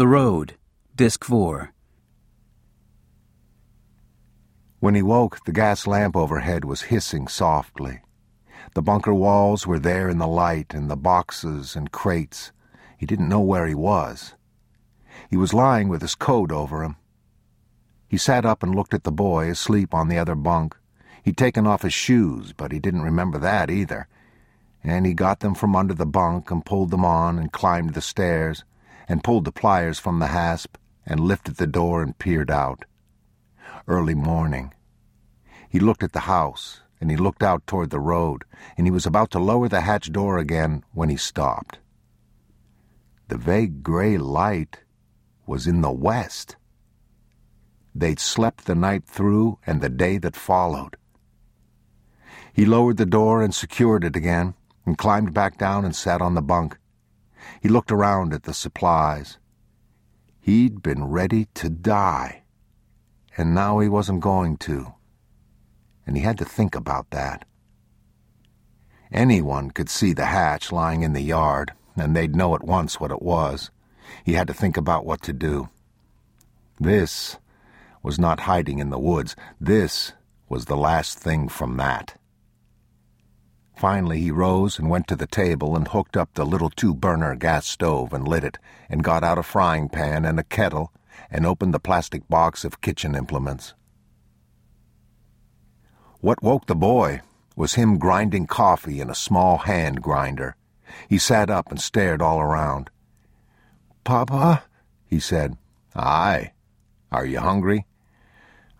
The Road, Disc 4. When he woke, the gas lamp overhead was hissing softly. The bunker walls were there in the light, and the boxes and crates. He didn't know where he was. He was lying with his coat over him. He sat up and looked at the boy asleep on the other bunk. He'd taken off his shoes, but he didn't remember that either. And he got them from under the bunk and pulled them on and climbed the stairs and pulled the pliers from the hasp and lifted the door and peered out. Early morning. He looked at the house and he looked out toward the road and he was about to lower the hatch door again when he stopped. The vague gray light was in the west. They'd slept the night through and the day that followed. He lowered the door and secured it again, and climbed back down and sat on the bunk. He looked around at the supplies. He'd been ready to die, and now he wasn't going to. And he had to think about that. Anyone could see the hatch lying in the yard, and they'd know at once what it was. He had to think about what to do. This was not hiding in the woods. This was the last thing from that. Finally, he rose and went to the table and hooked up the little two burner gas stove and lit it, and got out a frying pan and a kettle and opened the plastic box of kitchen implements. What woke the boy was him grinding coffee in a small hand grinder. He sat up and stared all around. Papa, he said. Aye. Are you hungry?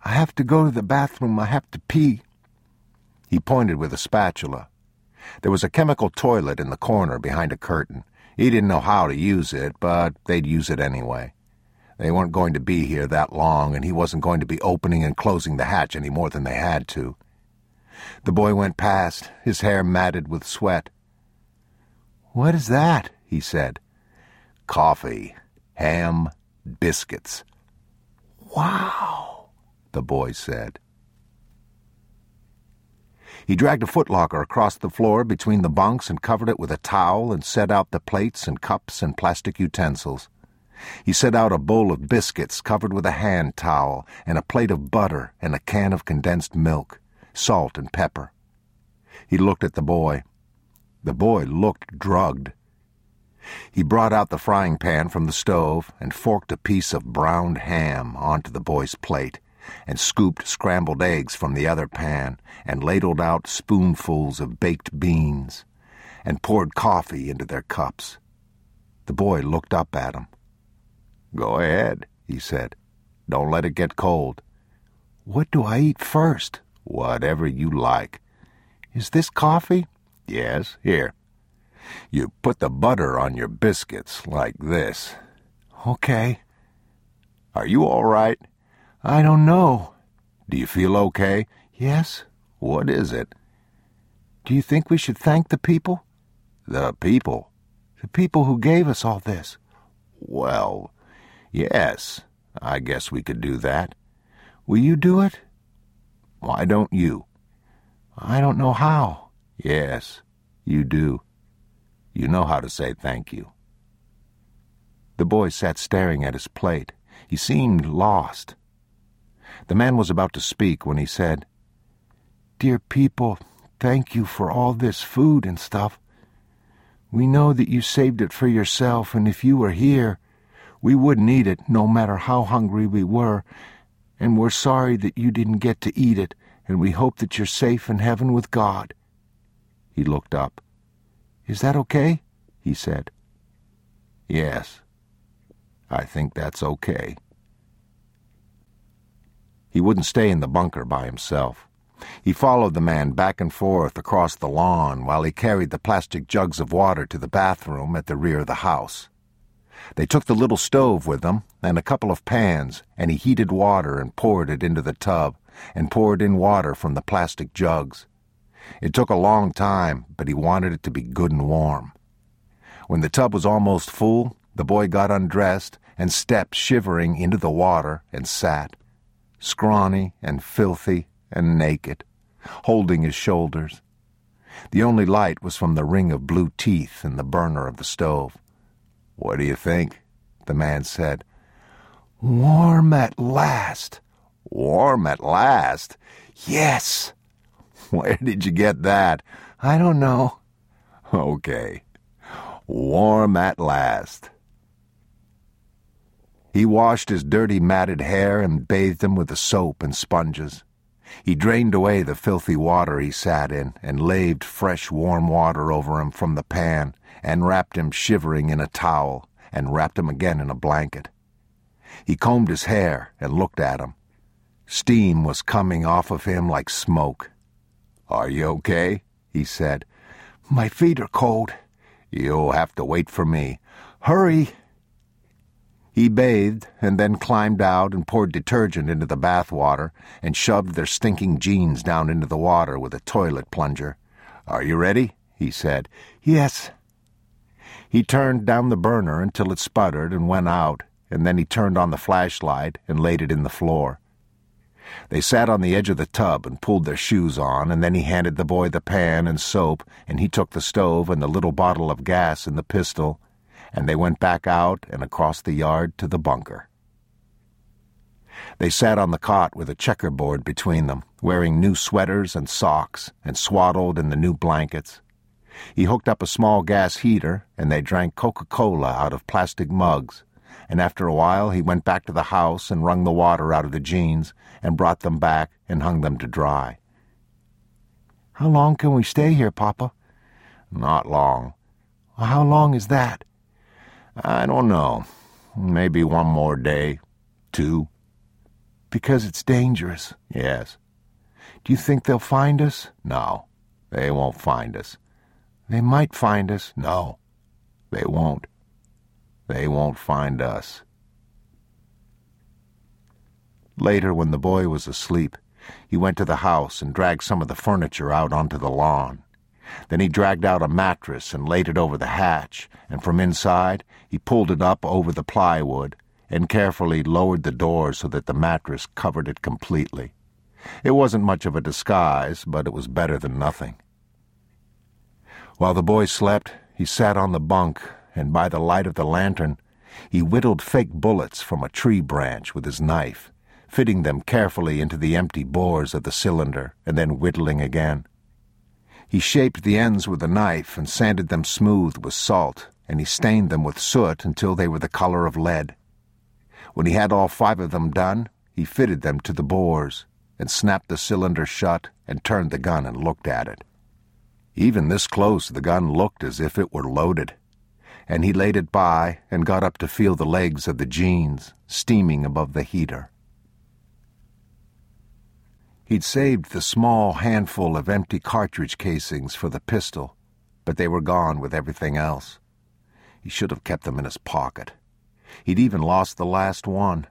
I have to go to the bathroom. I have to pee. He pointed with a spatula. There was a chemical toilet in the corner behind a curtain. He didn't know how to use it, but they'd use it anyway. They weren't going to be here that long, and he wasn't going to be opening and closing the hatch any more than they had to. The boy went past, his hair matted with sweat. What is that? he said. Coffee, ham, biscuits. Wow, the boy said. He dragged a footlocker across the floor between the bunks and covered it with a towel and set out the plates and cups and plastic utensils. He set out a bowl of biscuits covered with a hand towel and a plate of butter and a can of condensed milk, salt and pepper. He looked at the boy. The boy looked drugged. He brought out the frying pan from the stove and forked a piece of browned ham onto the boy's plate and scooped scrambled eggs from the other pan and ladled out spoonfuls of baked beans and poured coffee into their cups. The boy looked up at him. Go ahead, he said. Don't let it get cold. What do I eat first? Whatever you like. Is this coffee? Yes, here. You put the butter on your biscuits like this. Okay. Are you all right? I don't know. Do you feel okay? Yes. What is it? Do you think we should thank the people? The people? The people who gave us all this. Well, yes. I guess we could do that. Will you do it? Why don't you? I don't know how. Yes, you do. You know how to say thank you. The boy sat staring at his plate. He seemed lost. The man was about to speak when he said, Dear people, thank you for all this food and stuff. We know that you saved it for yourself, and if you were here, we wouldn't eat it no matter how hungry we were, and we're sorry that you didn't get to eat it, and we hope that you're safe in heaven with God. He looked up. Is that okay? he said. Yes, I think that's okay. He wouldn't stay in the bunker by himself. He followed the man back and forth across the lawn while he carried the plastic jugs of water to the bathroom at the rear of the house. They took the little stove with them and a couple of pans, and he heated water and poured it into the tub and poured in water from the plastic jugs. It took a long time, but he wanted it to be good and warm. When the tub was almost full, the boy got undressed and stepped shivering into the water and sat scrawny and filthy and naked, holding his shoulders. The only light was from the ring of blue teeth in the burner of the stove. What do you think? the man said. Warm at last. Warm at last? Yes. Where did you get that? I don't know. Okay. Warm at last. He washed his dirty matted hair and bathed him with the soap and sponges. He drained away the filthy water he sat in and laved fresh warm water over him from the pan and wrapped him shivering in a towel and wrapped him again in a blanket. He combed his hair and looked at him. Steam was coming off of him like smoke. Are you okay? he said. My feet are cold. You'll have to wait for me. Hurry! He bathed and then climbed out and poured detergent into the bath water and shoved their stinking jeans down into the water with a toilet plunger. Are you ready? he said. Yes. He turned down the burner until it sputtered and went out, and then he turned on the flashlight and laid it in the floor. They sat on the edge of the tub and pulled their shoes on, and then he handed the boy the pan and soap, and he took the stove and the little bottle of gas and the pistol, and they went back out and across the yard to the bunker. They sat on the cot with a checkerboard between them, wearing new sweaters and socks, and swaddled in the new blankets. He hooked up a small gas heater, and they drank Coca Cola out of plastic mugs. And after a while, he went back to the house and wrung the water out of the jeans and brought them back and hung them to dry. How long can we stay here, Papa? Not long. How long is that? I don't know. Maybe one more day. Two. Because it's dangerous. Yes. Do you think they'll find us? No. They won't find us. They might find us. No, they won't. They won't find us. Later, when the boy was asleep, he went to the house and dragged some of the furniture out onto the lawn. Then he dragged out a mattress and laid it over the hatch, and from inside he pulled it up over the plywood and carefully lowered the door so that the mattress covered it completely. It wasn't much of a disguise, but it was better than nothing. While the boy slept, he sat on the bunk, and by the light of the lantern, he whittled fake bullets from a tree branch with his knife, fitting them carefully into the empty bores of the cylinder, and then whittling again. He shaped the ends with a knife and sanded them smooth with salt, and he stained them with soot until they were the color of lead. When he had all five of them done, he fitted them to the bores, and snapped the cylinder shut and turned the gun and looked at it. Even this close, the gun looked as if it were loaded. And he laid it by and got up to feel the legs of the jeans steaming above the heater. He'd saved the small handful of empty cartridge casings for the pistol, but they were gone with everything else. He should have kept them in his pocket. He'd even lost the last one.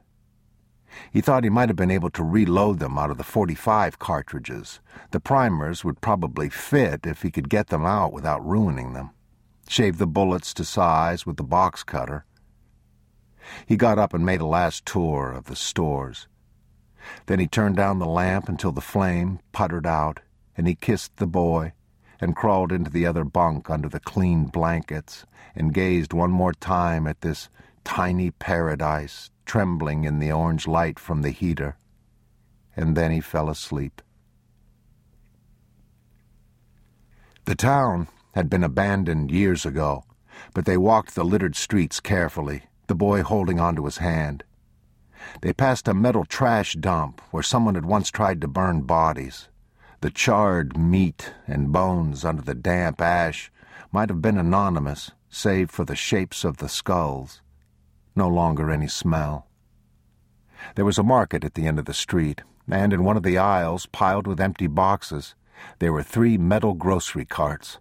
He thought he might have been able to reload them out of the 45 cartridges. The primers would probably fit if he could get them out without ruining them. Shave the bullets to size with the box cutter. He got up and made a last tour of the stores. Then he turned down the lamp until the flame puttered out, and he kissed the boy and crawled into the other bunk under the clean blankets and gazed one more time at this tiny paradise trembling in the orange light from the heater, and then he fell asleep. The town had been abandoned years ago, but they walked the littered streets carefully, the boy holding onto his hand. They passed a metal trash dump where someone had once tried to burn bodies. The charred meat and bones under the damp ash might have been anonymous, save for the shapes of the skulls no longer any smell. There was a market at the end of the street, and in one of the aisles, piled with empty boxes, there were three metal grocery carts.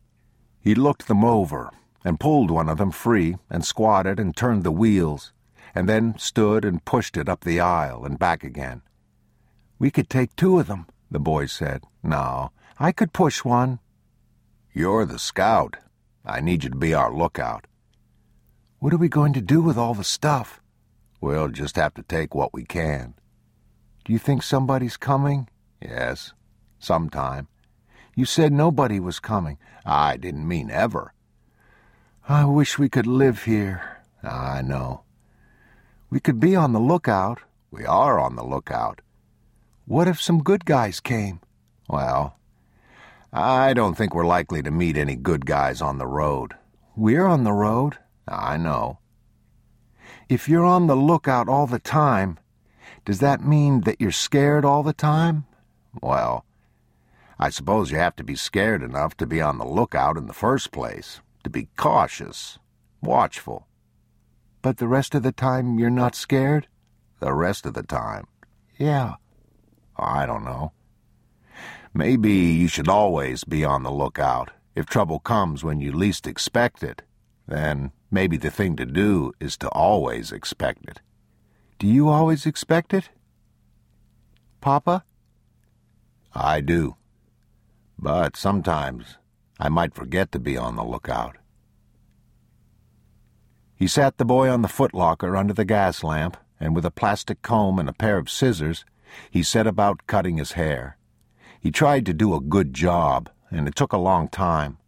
He looked them over and pulled one of them free and squatted and turned the wheels, and then stood and pushed it up the aisle and back again. We could take two of them, the boy said. No, I could push one. You're the scout. I need you to be our lookout. What are we going to do with all the stuff? We'll just have to take what we can. Do you think somebody's coming? Yes, sometime. You said nobody was coming. I didn't mean ever. I wish we could live here. I know. We could be on the lookout. We are on the lookout. What if some good guys came? Well, I don't think we're likely to meet any good guys on the road. We're on the road. I know. If you're on the lookout all the time, does that mean that you're scared all the time? Well, I suppose you have to be scared enough to be on the lookout in the first place, to be cautious, watchful. But the rest of the time you're not scared? The rest of the time? Yeah. I don't know. Maybe you should always be on the lookout. If trouble comes when you least expect it, then maybe the thing to do is to always expect it. Do you always expect it? Papa? I do. But sometimes I might forget to be on the lookout. He sat the boy on the footlocker under the gas lamp, and with a plastic comb and a pair of scissors, he set about cutting his hair. He tried to do a good job, and it took a long time.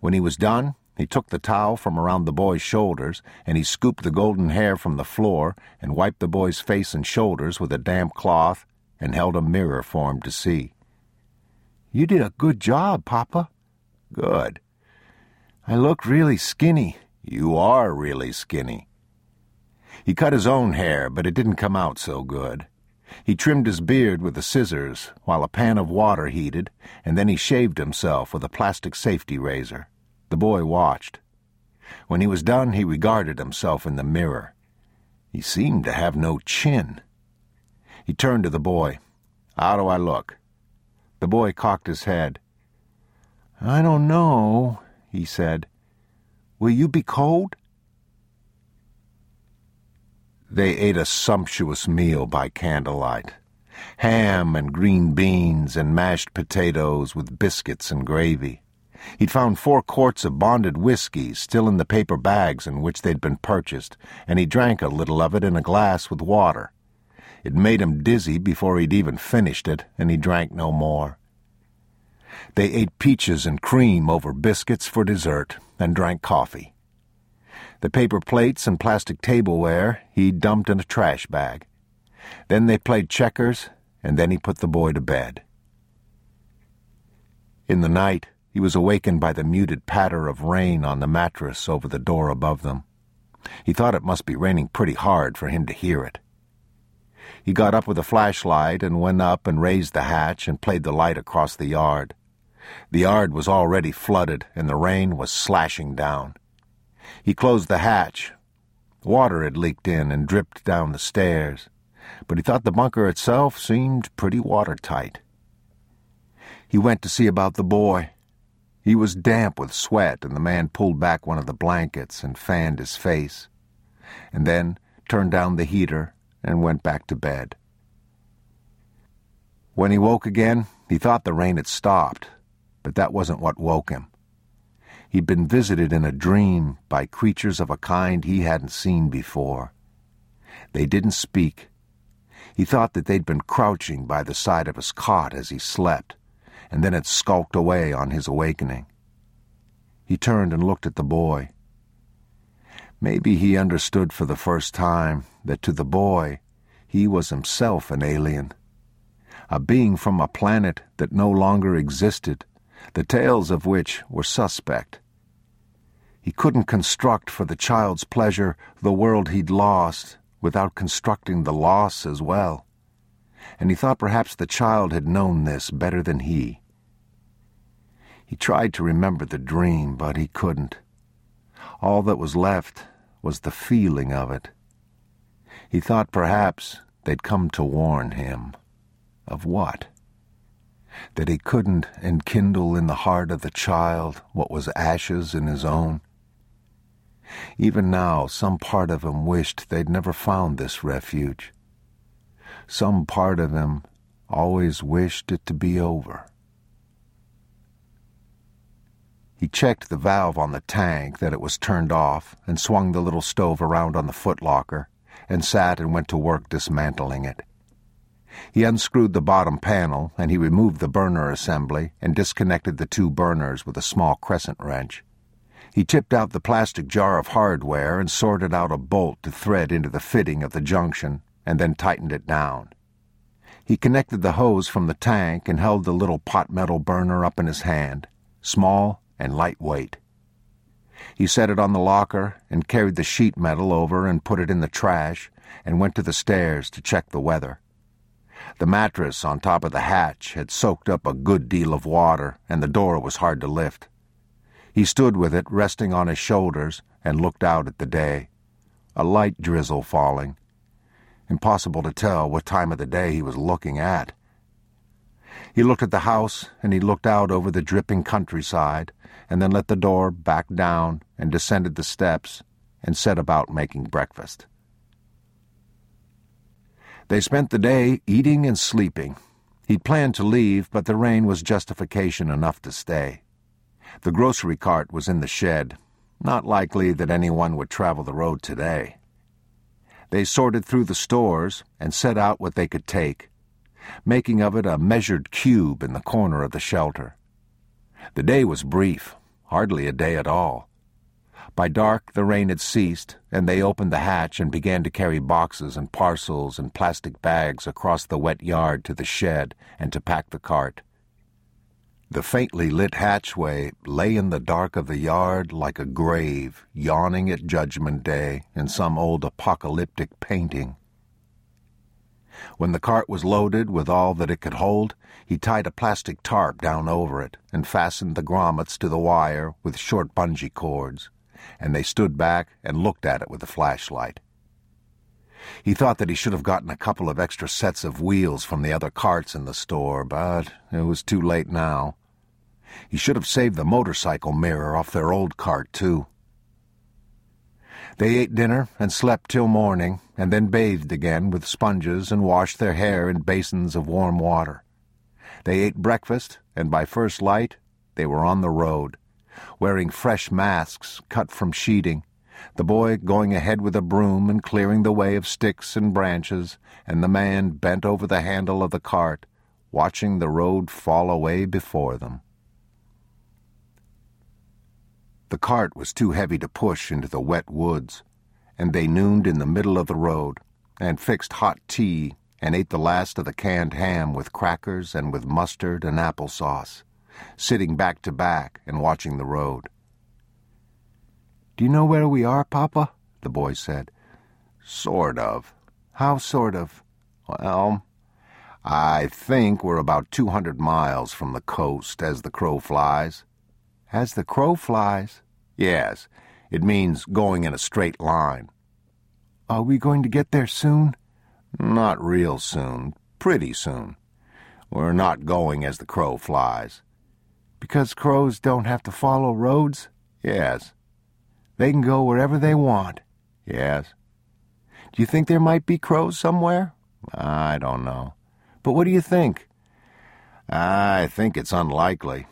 When he was done, he took the towel from around the boy's shoulders, and he scooped the golden hair from the floor and wiped the boy's face and shoulders with a damp cloth and held a mirror for him to see. You did a good job, Papa. Good. I look really skinny. You are really skinny. He cut his own hair, but it didn't come out so good. He trimmed his beard with the scissors while a pan of water heated, and then he shaved himself with a plastic safety razor. The boy watched. When he was done, he regarded himself in the mirror. He seemed to have no chin. He turned to the boy. How do I look? The boy cocked his head. I don't know, he said. Will you be cold? They ate a sumptuous meal by candlelight. Ham and green beans and mashed potatoes with biscuits and gravy. He'd found four quarts of bonded whiskey still in the paper bags in which they'd been purchased, and he drank a little of it in a glass with water. It made him dizzy before he'd even finished it, and he drank no more. They ate peaches and cream over biscuits for dessert and drank coffee. The paper plates and plastic tableware he dumped in a trash bag. Then they played checkers, and then he put the boy to bed. In the night, he was awakened by the muted patter of rain on the mattress over the door above them. He thought it must be raining pretty hard for him to hear it. He got up with a flashlight and went up and raised the hatch and played the light across the yard. The yard was already flooded and the rain was slashing down. He closed the hatch. Water had leaked in and dripped down the stairs, but he thought the bunker itself seemed pretty watertight. He went to see about the boy. He was damp with sweat, and the man pulled back one of the blankets and fanned his face, and then turned down the heater and went back to bed. When he woke again, he thought the rain had stopped, but that wasn't what woke him. He'd been visited in a dream by creatures of a kind he hadn't seen before. They didn't speak. He thought that they'd been crouching by the side of his cot as he slept, and then had skulked away on his awakening. He turned and looked at the boy. Maybe he understood for the first time that to the boy he was himself an alien, a being from a planet that no longer existed the tales of which were suspect. He couldn't construct for the child's pleasure the world he'd lost without constructing the loss as well, and he thought perhaps the child had known this better than he. He tried to remember the dream, but he couldn't. All that was left was the feeling of it. He thought perhaps they'd come to warn him. Of what? That he couldn't enkindle in the heart of the child what was ashes in his own. Even now, some part of him wished they'd never found this refuge. Some part of him always wished it to be over. He checked the valve on the tank that it was turned off and swung the little stove around on the footlocker and sat and went to work dismantling it. He unscrewed the bottom panel and he removed the burner assembly and disconnected the two burners with a small crescent wrench. He tipped out the plastic jar of hardware and sorted out a bolt to thread into the fitting of the junction, and then tightened it down. He connected the hose from the tank and held the little pot metal burner up in his hand, small and lightweight. He set it on the locker and carried the sheet metal over and put it in the trash and went to the stairs to check the weather. The mattress on top of the hatch had soaked up a good deal of water, and the door was hard to lift. He stood with it resting on his shoulders and looked out at the day. A light drizzle falling, Impossible to tell what time of the day he was looking at. He looked at the house and he looked out over the dripping countryside and then let the door back down and descended the steps and set about making breakfast. They spent the day eating and sleeping. He'd planned to leave, but the rain was justification enough to stay. The grocery cart was in the shed. Not likely that anyone would travel the road today. They sorted through the stores and set out what they could take, making of it a measured cube in the corner of the shelter. The day was brief, hardly a day at all. By dark, the rain had ceased, and they opened the hatch and began to carry boxes and parcels and plastic bags across the wet yard to the shed and to pack the cart. The faintly lit hatchway lay in the dark of the yard like a grave yawning at Judgment Day in some old apocalyptic painting. When the cart was loaded with all that it could hold, he tied a plastic tarp down over it and fastened the grommets to the wire with short bungee cords, and they stood back and looked at it with a flashlight. He thought that he should have gotten a couple of extra sets of wheels from the other carts in the store, but it was too late now. He should have saved the motorcycle mirror off their old cart, too. They ate dinner and slept till morning, and then bathed again with sponges and washed their hair in basins of warm water. They ate breakfast, and by first light they were on the road, wearing fresh masks cut from sheeting, the boy going ahead with a broom and clearing the way of sticks and branches, and the man bent over the handle of the cart, watching the road fall away before them. The cart was too heavy to push into the wet woods, and they nooned in the middle of the road and fixed hot tea and ate the last of the canned ham with crackers and with mustard and apple sauce, sitting back to back and watching the road. Do you know where we are, Papa? the boy said. Sort of. How sort of? Well, I think we're about 200 miles from the coast as the crow flies. As the crow flies? Yes. It means going in a straight line. Are we going to get there soon? Not real soon. Pretty soon. We're not going as the crow flies. Because crows don't have to follow roads? Yes. They can go wherever they want? Yes. Do you think there might be crows somewhere? I don't know. But what do you think? I think it's unlikely.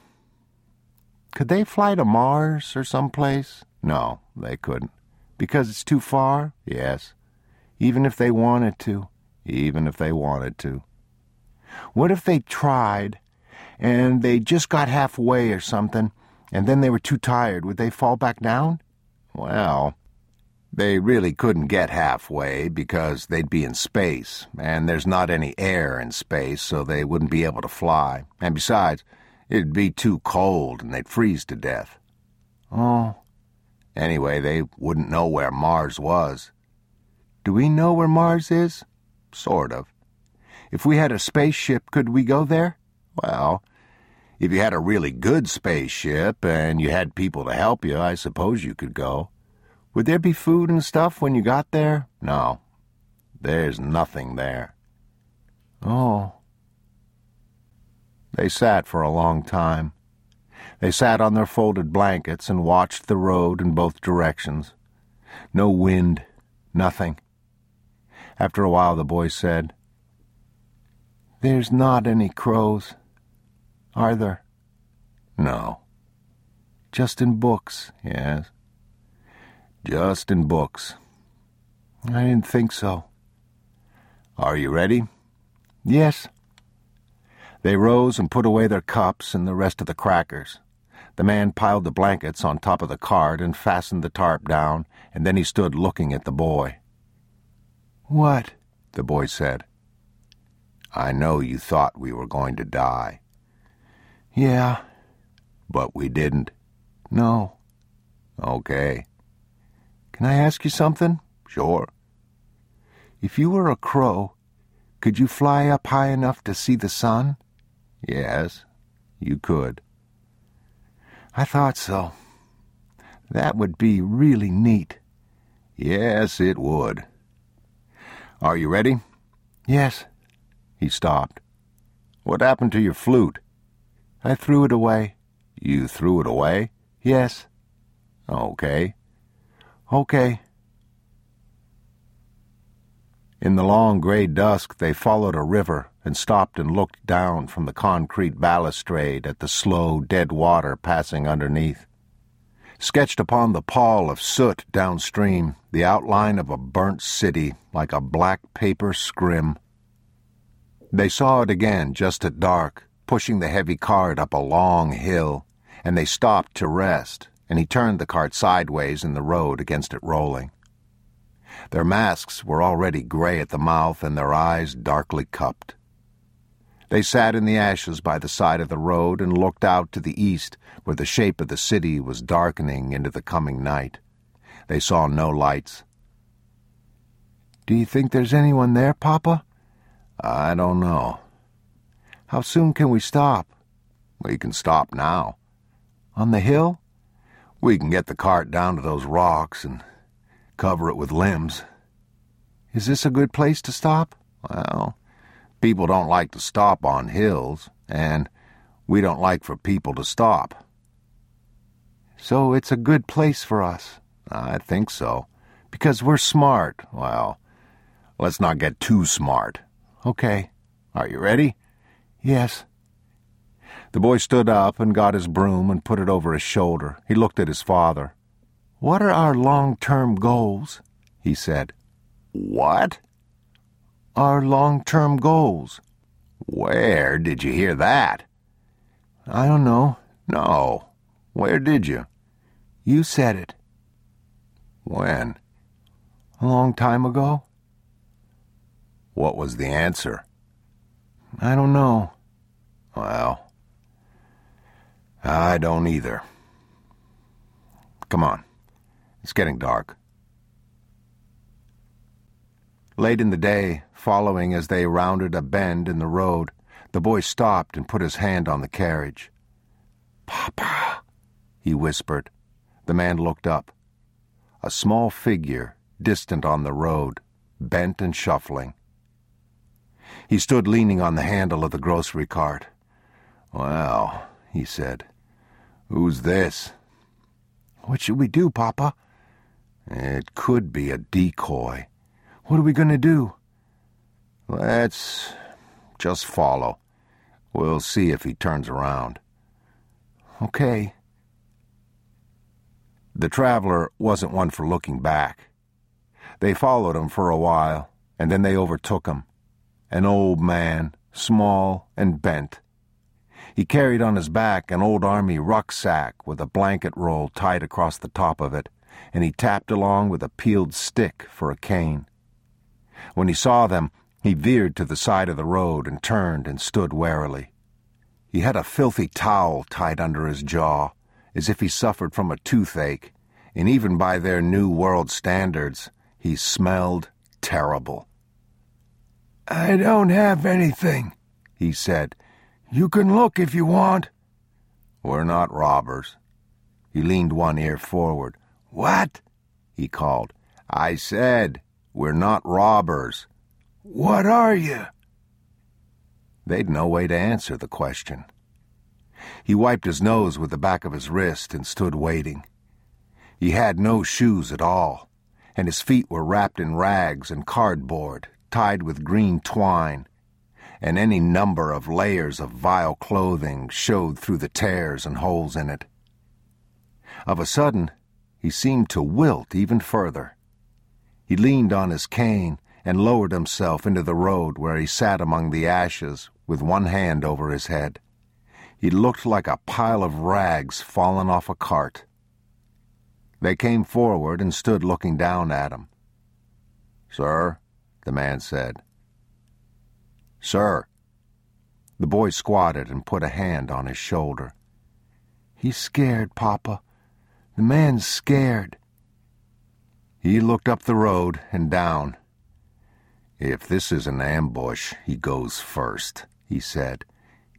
Could they fly to Mars or some place? No, they couldn't. Because it's too far? Yes. Even if they wanted to? Even if they wanted to. What if they tried and they just got halfway or something and then they were too tired? Would they fall back down? Well, they really couldn't get halfway because they'd be in space, and there's not any air in space, so they wouldn't be able to fly. And besides, It'd be too cold and they'd freeze to death. Oh. Anyway, they wouldn't know where Mars was. Do we know where Mars is? Sort of. If we had a spaceship, could we go there? Well, if you had a really good spaceship and you had people to help you, I suppose you could go. Would there be food and stuff when you got there? No. There's nothing there. Oh. They sat for a long time. They sat on their folded blankets and watched the road in both directions. No wind, nothing. After a while, the boy said, There's not any crows, are there? No. Just in books, yes. Just in books. I didn't think so. Are you ready? Yes. They rose and put away their cups and the rest of the crackers. The man piled the blankets on top of the cart and fastened the tarp down, and then he stood looking at the boy. What? the boy said. I know you thought we were going to die. Yeah. But we didn't. No. Okay. Can I ask you something? Sure. If you were a crow, could you fly up high enough to see the sun? Yes, you could. I thought so. That would be really neat. Yes, it would. Are you ready? Yes. He stopped. What happened to your flute? I threw it away. You threw it away? Yes. Okay. Okay. In the long gray dusk, they followed a river and stopped and looked down from the concrete balustrade at the slow, dead water passing underneath. Sketched upon the pall of soot downstream, the outline of a burnt city like a black paper scrim. They saw it again just at dark, pushing the heavy cart up a long hill, and they stopped to rest, and he turned the cart sideways in the road against it rolling. Their masks were already gray at the mouth and their eyes darkly cupped. They sat in the ashes by the side of the road and looked out to the east, where the shape of the city was darkening into the coming night. They saw no lights. Do you think there's anyone there, Papa? I don't know. How soon can we stop? We can stop now. On the hill? We can get the cart down to those rocks and cover it with limbs. Is this a good place to stop? Well, people don't like to stop on hills, and we don't like for people to stop. So it's a good place for us. I think so. Because we're smart. Well, let's not get too smart. Okay. Are you ready? Yes. The boy stood up and got his broom and put it over his shoulder. He looked at his father. What are our long-term goals? he said. What? Our long-term goals. Where did you hear that? I don't know. No. Where did you? You said it. When? A long time ago. What was the answer? I don't know. Well, I don't either. Come on. It's getting dark. Late in the day, following as they rounded a bend in the road, the boy stopped and put his hand on the carriage. Papa, he whispered. The man looked up. A small figure, distant on the road, bent and shuffling. He stood leaning on the handle of the grocery cart. Well, he said, who's this? What should we do, Papa? It could be a decoy. What are we going to do? Let's just follow. We'll see if he turns around. Okay. The traveler wasn't one for looking back. They followed him for a while, and then they overtook him. An old man, small and bent. He carried on his back an old army rucksack with a blanket roll tied across the top of it, and he tapped along with a peeled stick for a cane. When he saw them, he veered to the side of the road and turned and stood warily. He had a filthy towel tied under his jaw, as if he suffered from a toothache, and even by their new world standards, he smelled terrible. I don't have anything, he said. You can look if you want. We're not robbers. He leaned one ear forward. What? he called. I said, we're not robbers. What are you? They'd no way to answer the question. He wiped his nose with the back of his wrist and stood waiting. He had no shoes at all, and his feet were wrapped in rags and cardboard, tied with green twine, and any number of layers of vile clothing showed through the tears and holes in it. Of a sudden, he seemed to wilt even further. He leaned on his cane and lowered himself into the road where he sat among the ashes with one hand over his head. He looked like a pile of rags fallen off a cart. They came forward and stood looking down at him. Sir, the man said. Sir. The boy squatted and put a hand on his shoulder. He's scared, Papa. The man's scared. He looked up the road and down. If this is an ambush, he goes first, he said.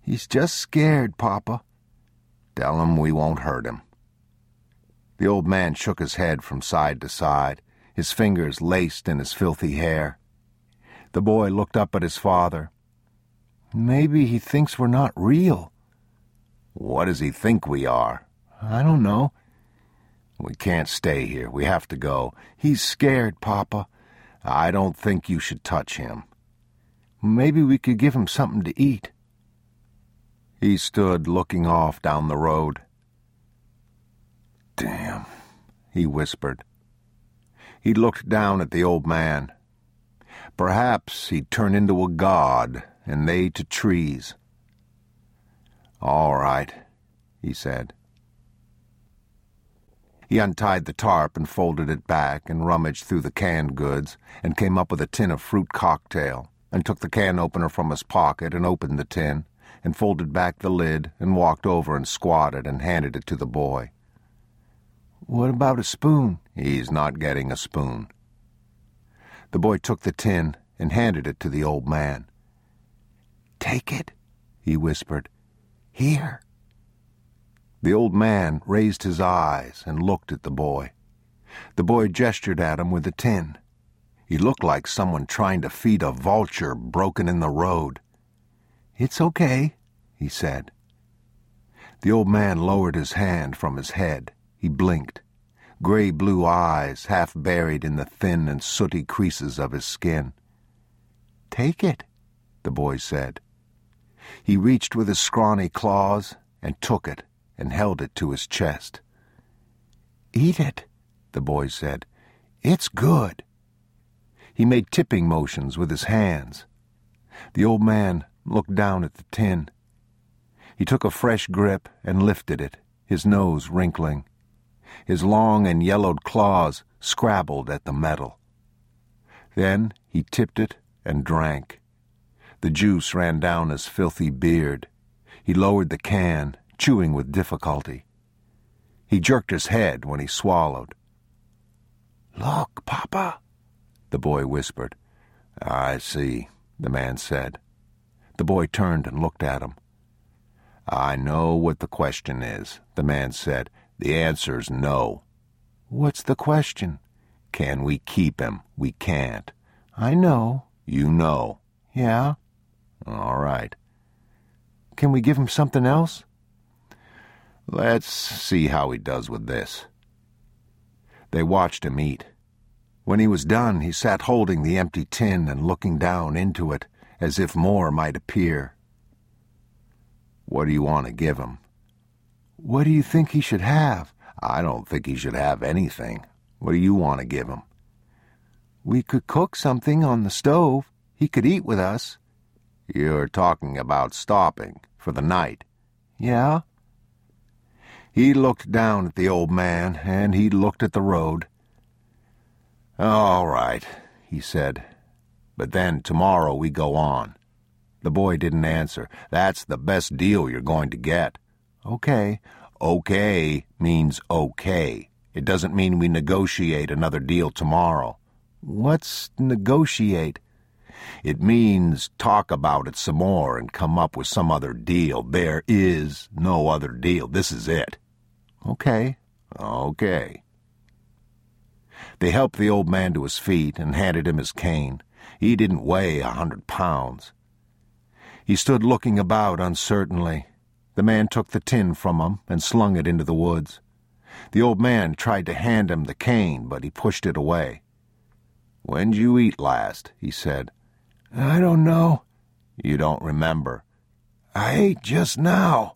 He's just scared, Papa. Tell him we won't hurt him. The old man shook his head from side to side, his fingers laced in his filthy hair. The boy looked up at his father. Maybe he thinks we're not real. What does he think we are? I don't know. We can't stay here. We have to go. He's scared, Papa. I don't think you should touch him. Maybe we could give him something to eat. He stood looking off down the road. Damn, he whispered. He looked down at the old man. Perhaps he'd turn into a god and they to trees. All right, he said. He untied the tarp and folded it back and rummaged through the canned goods and came up with a tin of fruit cocktail and took the can opener from his pocket and opened the tin and folded back the lid and walked over and squatted and handed it to the boy. What about a spoon? He's not getting a spoon. The boy took the tin and handed it to the old man. Take it, he whispered. Here. The old man raised his eyes and looked at the boy. The boy gestured at him with the tin. He looked like someone trying to feed a vulture broken in the road. It's okay, he said. The old man lowered his hand from his head. He blinked. Gray blue eyes half buried in the thin and sooty creases of his skin. Take it, the boy said. He reached with his scrawny claws and took it and held it to his chest. Eat it, the boy said. It's good. He made tipping motions with his hands. The old man looked down at the tin. He took a fresh grip and lifted it, his nose wrinkling. His long and yellowed claws scrabbled at the metal. Then he tipped it and drank. The juice ran down his filthy beard. He lowered the can, chewing with difficulty. He jerked his head when he swallowed. Look, Papa, the boy whispered. I see, the man said. The boy turned and looked at him. I know what the question is, the man said. The answer's no. What's the question? Can we keep him? We can't. I know. You know. Yeah? All right. Can we give him something else? Let's see how he does with this. They watched him eat. When he was done, he sat holding the empty tin and looking down into it, as if more might appear. What do you want to give him? What do you think he should have? I don't think he should have anything. What do you want to give him? We could cook something on the stove. He could eat with us. You're talking about stopping for the night. Yeah? He looked down at the old man, and he looked at the road. All right, he said. But then tomorrow we go on. The boy didn't answer. That's the best deal you're going to get. Okay. Okay means okay. It doesn't mean we negotiate another deal tomorrow. What's negotiate? It means talk about it some more and come up with some other deal. There is no other deal. This is it. Okay. Okay. They helped the old man to his feet and handed him his cane. He didn't weigh a hundred pounds. He stood looking about uncertainly. The man took the tin from him and slung it into the woods. The old man tried to hand him the cane, but he pushed it away. When'd you eat last? he said. I don't know. You don't remember. I ate just now.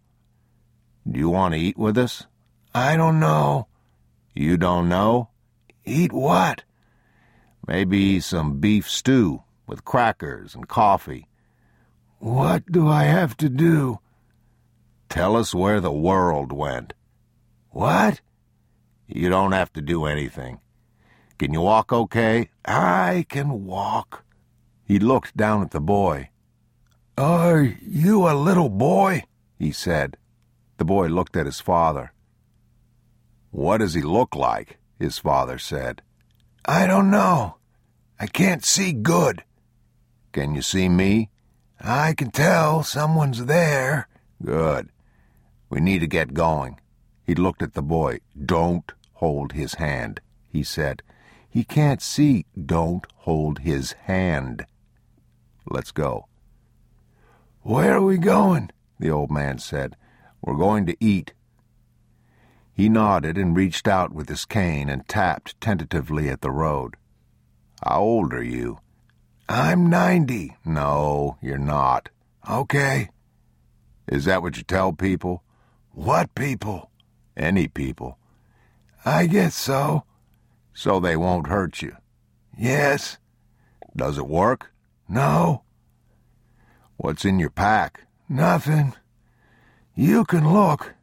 Do you want to eat with us? I don't know. You don't know? Eat what? Maybe some beef stew with crackers and coffee. What do I have to do? Tell us where the world went. What? You don't have to do anything. Can you walk okay? I can walk. He looked down at the boy. Are you a little boy? he said. The boy looked at his father. What does he look like? his father said. I don't know. I can't see good. Can you see me? I can tell someone's there. Good. We need to get going. He looked at the boy. Don't hold his hand, he said. He can't see. Don't hold his hand. Let's go. Where are we going? the old man said. We're going to eat. He nodded and reached out with his cane and tapped tentatively at the road. How old are you? I'm ninety. No, you're not. Okay. Is that what you tell people? What people? Any people. I guess so. So they won't hurt you? Yes. Does it work? No. What's in your pack? Nothing. You can look.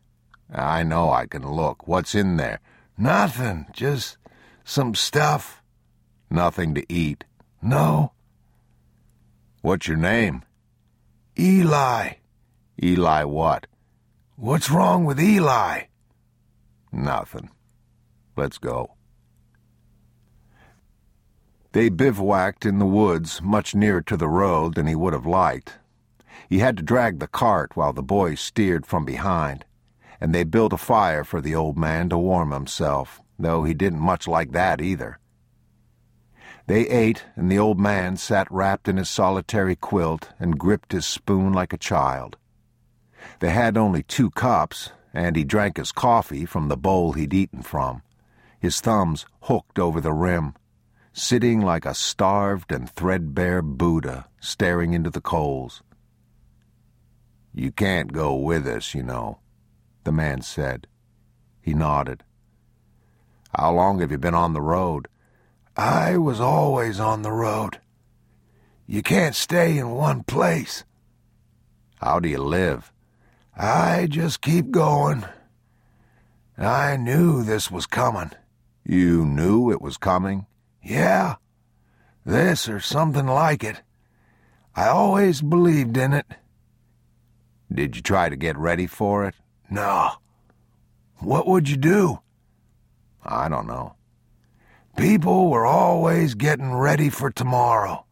I know I can look. What's in there? Nothing. Just some stuff. Nothing to eat. No. What's your name? Eli. Eli what? What's wrong with Eli? Nothing. Let's go. They bivouacked in the woods, much nearer to the road than he would have liked. He had to drag the cart while the boys steered from behind, and they built a fire for the old man to warm himself, though he didn't much like that either. They ate, and the old man sat wrapped in his solitary quilt and gripped his spoon like a child. They had only two cups, and he drank his coffee from the bowl he'd eaten from, his thumbs hooked over the rim, sitting like a starved and threadbare Buddha staring into the coals. You can't go with us, you know, the man said. He nodded. How long have you been on the road? I was always on the road. You can't stay in one place. How do you live? I just keep going. I knew this was coming. You knew it was coming? Yeah. This or something like it. I always believed in it. Did you try to get ready for it? No. What would you do? I don't know. People were always getting ready for tomorrow.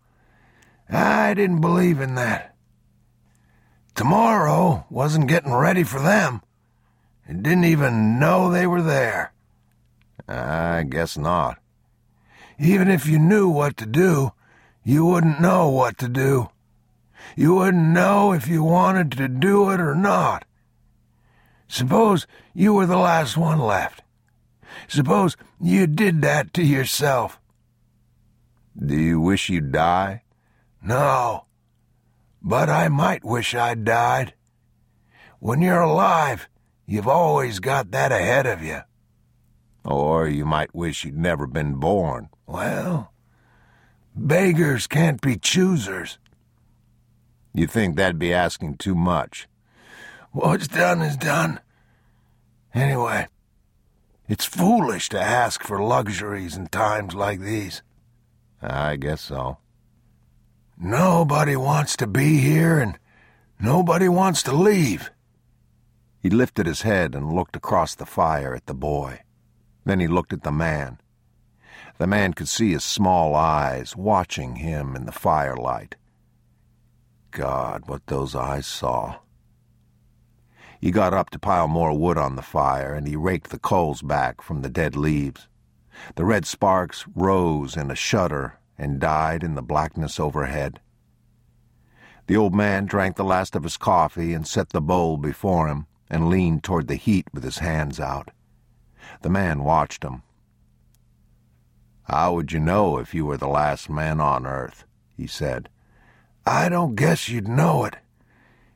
I didn't believe in that. Tomorrow wasn't getting ready for them. It didn't even know they were there. I guess not. Even if you knew what to do, you wouldn't know what to do. You wouldn't know if you wanted to do it or not. Suppose you were the last one left. Suppose you did that to yourself. Do you wish you'd die? No. But I might wish I'd died. When you're alive, you've always got that ahead of you. Or you might wish you'd never been born. Well, beggars can't be choosers. You think that'd be asking too much? What's done is done. Anyway, it's foolish to ask for luxuries in times like these. I guess so. Nobody wants to be here, and nobody wants to leave. He lifted his head and looked across the fire at the boy. Then he looked at the man. The man could see his small eyes watching him in the firelight. God, what those eyes saw. He got up to pile more wood on the fire, and he raked the coals back from the dead leaves. The red sparks rose in a shudder and died in the blackness overhead. The old man drank the last of his coffee and set the bowl before him and leaned toward the heat with his hands out. The man watched him. How would you know if you were the last man on earth? he said. I don't guess you'd know it.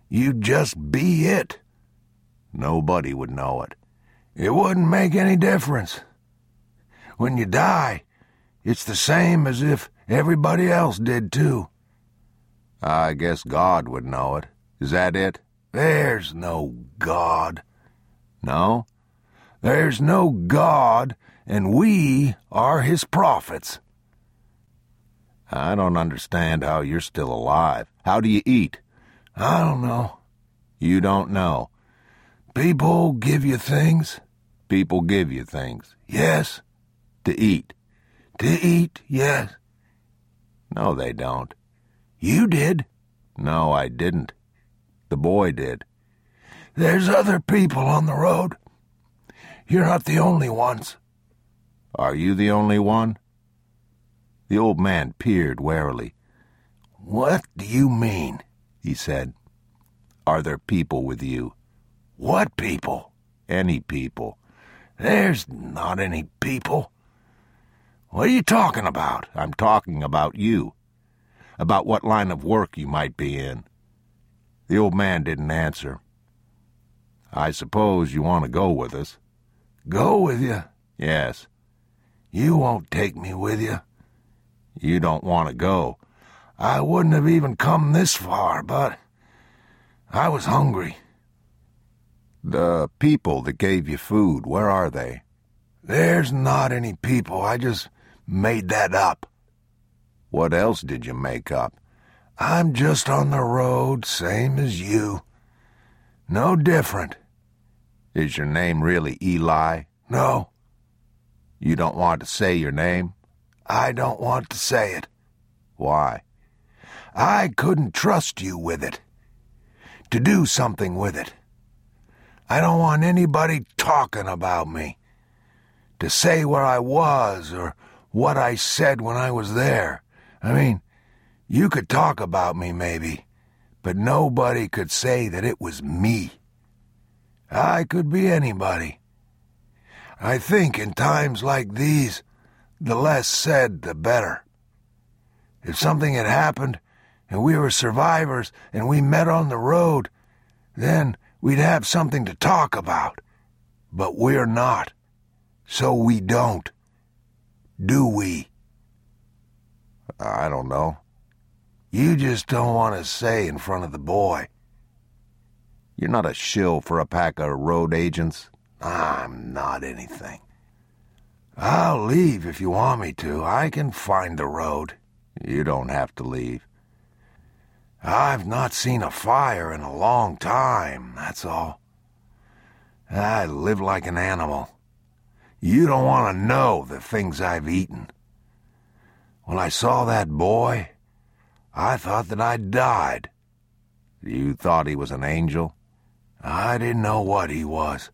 You'd just be it. Nobody would know it. It wouldn't make any difference. When you die, it's the same as if everybody else did too. I guess God would know it. Is that it? There's no God. No? There's no God, and we are his prophets. I don't understand how you're still alive. How do you eat? I don't know. You don't know. People give you things. People give you things. Yes. To eat. To eat, yes. No, they don't. You did. No, I didn't. The boy did. There's other people on the road. You're not the only ones. Are you the only one? The old man peered warily. What do you mean? he said. Are there people with you? What people? Any people. There's not any people. What are you talking about? I'm talking about you. About what line of work you might be in. The old man didn't answer. I suppose you want to go with us. Go with you? Yes. You won't take me with you. You don't want to go. I wouldn't have even come this far, but I was hungry. The people that gave you food, where are they? There's not any people. I just made that up. What else did you make up? I'm just on the road, same as you. No different. Is your name really Eli? No. You don't want to say your name? I don't want to say it. Why? I couldn't trust you with it. To do something with it. I don't want anybody talking about me. To say where I was or what I said when I was there. I mean, you could talk about me, maybe, but nobody could say that it was me. I could be anybody. I think in times like these, the less said, the better. If something had happened and we were survivors and we met on the road, then we'd have something to talk about. But we're not. So we don't. Do we? I don't know. You just don't want to say in front of the boy. You're not a shill for a pack of road agents. I'm not anything. I'll leave if you want me to. I can find the road. You don't have to leave. I've not seen a fire in a long time, that's all. I live like an animal. You don't want to know the things I've eaten. When I saw that boy, I thought that I'd died. You thought he was an angel? I didn't know what he was.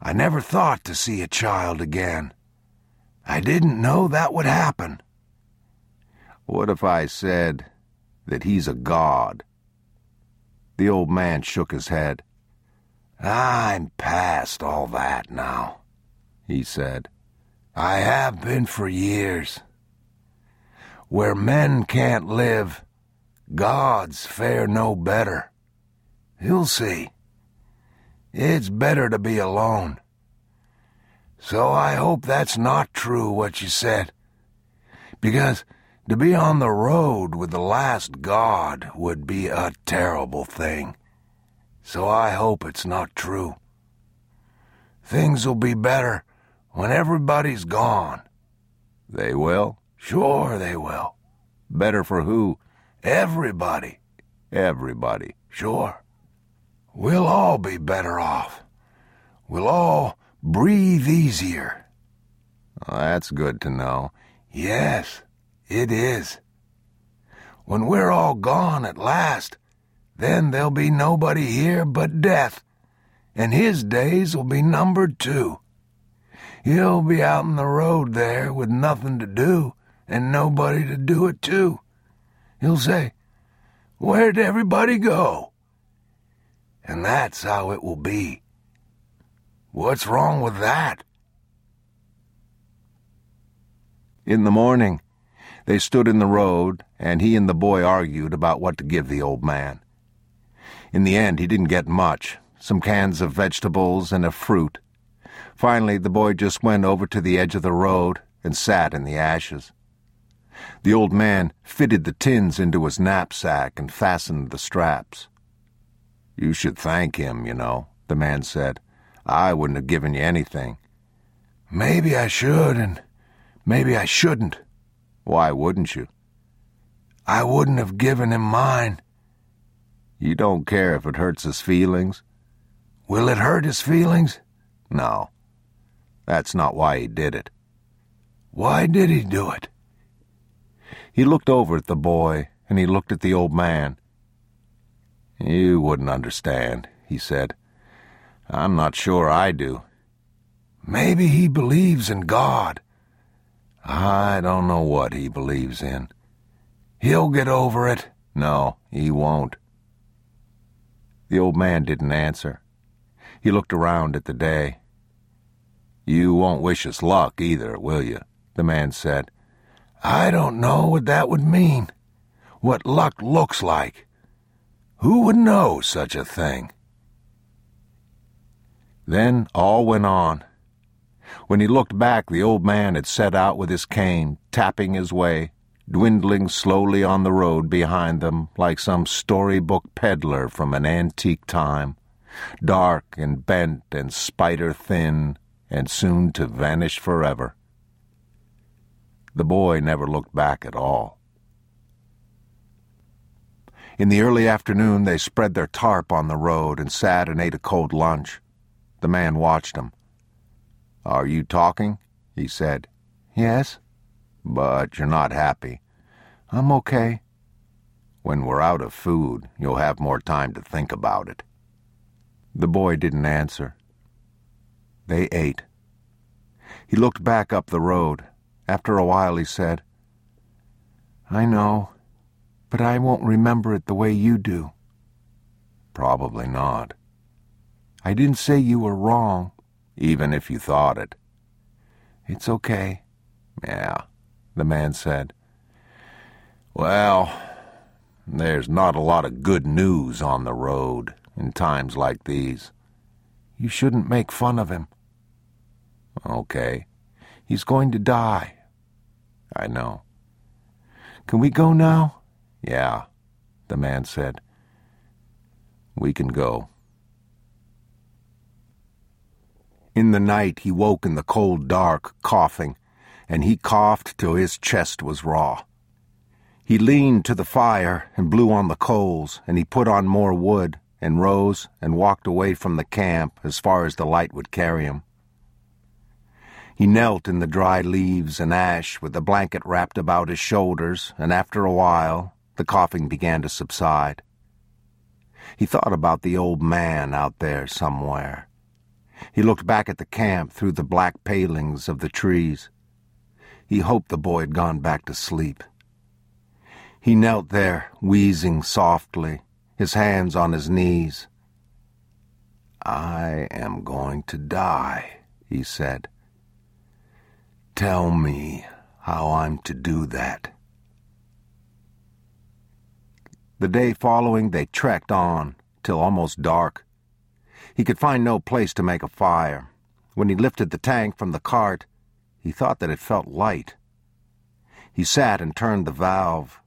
I never thought to see a child again. I didn't know that would happen. What if I said that he's a god? The old man shook his head. I'm past all that now, he said. I have been for years. Where men can't live, gods fare no better. You'll see. It's better to be alone. So I hope that's not true what you said. Because to be on the road with the last god would be a terrible thing. So I hope it's not true. Things'll be better when everybody's gone. They will? Sure they will. Better for who? Everybody. Everybody. Sure. We'll all be better off. We'll all breathe easier. that's good to know. Yes, it is. When we're all gone at last, then there'll be nobody here but death, and his days will be numbered too. He'll be out in the road there with nothing to do and nobody to do it to. He'll say, Where'd everybody go? And that's how it will be. What's wrong with that? In the morning, they stood in the road, and he and the boy argued about what to give the old man. In the end, he didn't get much some cans of vegetables and a fruit. Finally, the boy just went over to the edge of the road and sat in the ashes. The old man fitted the tins into his knapsack and fastened the straps. You should thank him, you know, the man said. I wouldn't have given you anything. Maybe I should, and maybe I shouldn't. Why wouldn't you? I wouldn't have given him mine. You don't care if it hurts his feelings? Will it hurt his feelings? No. That's not why he did it. Why did he do it? He looked over at the boy, and he looked at the old man. You wouldn't understand, he said. I'm not sure I do. Maybe he believes in God. I don't know what he believes in. He'll get over it. No, he won't. The old man didn't answer. He looked around at the day. You won't wish us luck either, will you? The man said. I don't know what that would mean. What luck looks like. Who would know such a thing? Then all went on. When he looked back, the old man had set out with his cane, tapping his way, dwindling slowly on the road behind them like some storybook peddler from an antique time, dark and bent and spider thin, and soon to vanish forever. The boy never looked back at all. In the early afternoon, they spread their tarp on the road and sat and ate a cold lunch. The man watched them. Are you talking? he said. Yes. But you're not happy. I'm okay. When we're out of food, you'll have more time to think about it. The boy didn't answer. They ate. He looked back up the road. After a while, he said, I know, but I won't remember it the way you do. Probably not. I didn't say you were wrong. Even if you thought it. It's okay. Yeah, the man said. Well, there's not a lot of good news on the road in times like these. You shouldn't make fun of him. Okay. He's going to die. I know. Can we go now? Yeah, the man said. We can go. In the night, he woke in the cold dark, coughing, and he coughed till his chest was raw. He leaned to the fire and blew on the coals, and he put on more wood, and rose and walked away from the camp as far as the light would carry him. He knelt in the dry leaves and ash with the blanket wrapped about his shoulders, and after a while the coughing began to subside. He thought about the old man out there somewhere. He looked back at the camp through the black palings of the trees. He hoped the boy had gone back to sleep. He knelt there, wheezing softly, his hands on his knees. I am going to die, he said. Tell me how I'm to do that. The day following, they trekked on till almost dark. He could find no place to make a fire. When he lifted the tank from the cart, he thought that it felt light. He sat and turned the valve,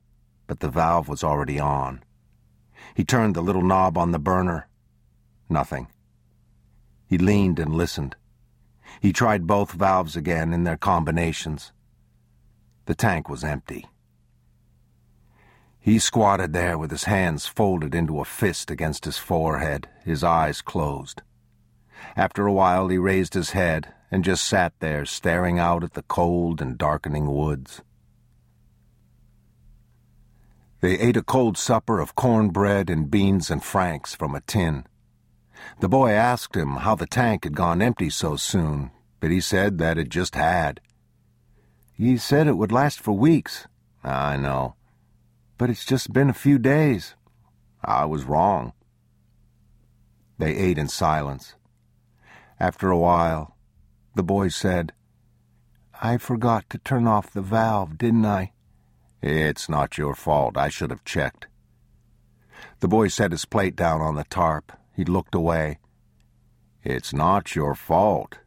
but the valve was already on. He turned the little knob on the burner. Nothing. He leaned and listened. He tried both valves again in their combinations. The tank was empty. He squatted there with his hands folded into a fist against his forehead, his eyes closed. After a while, he raised his head and just sat there staring out at the cold and darkening woods. They ate a cold supper of cornbread and beans and franks from a tin. The boy asked him how the tank had gone empty so soon, but he said that it just had. He said it would last for weeks. I know but it's just been a few days. I was wrong. They ate in silence. After a while, the boy said, I forgot to turn off the valve, didn't I? It's not your fault. I should have checked. The boy set his plate down on the tarp. He looked away. It's not your fault.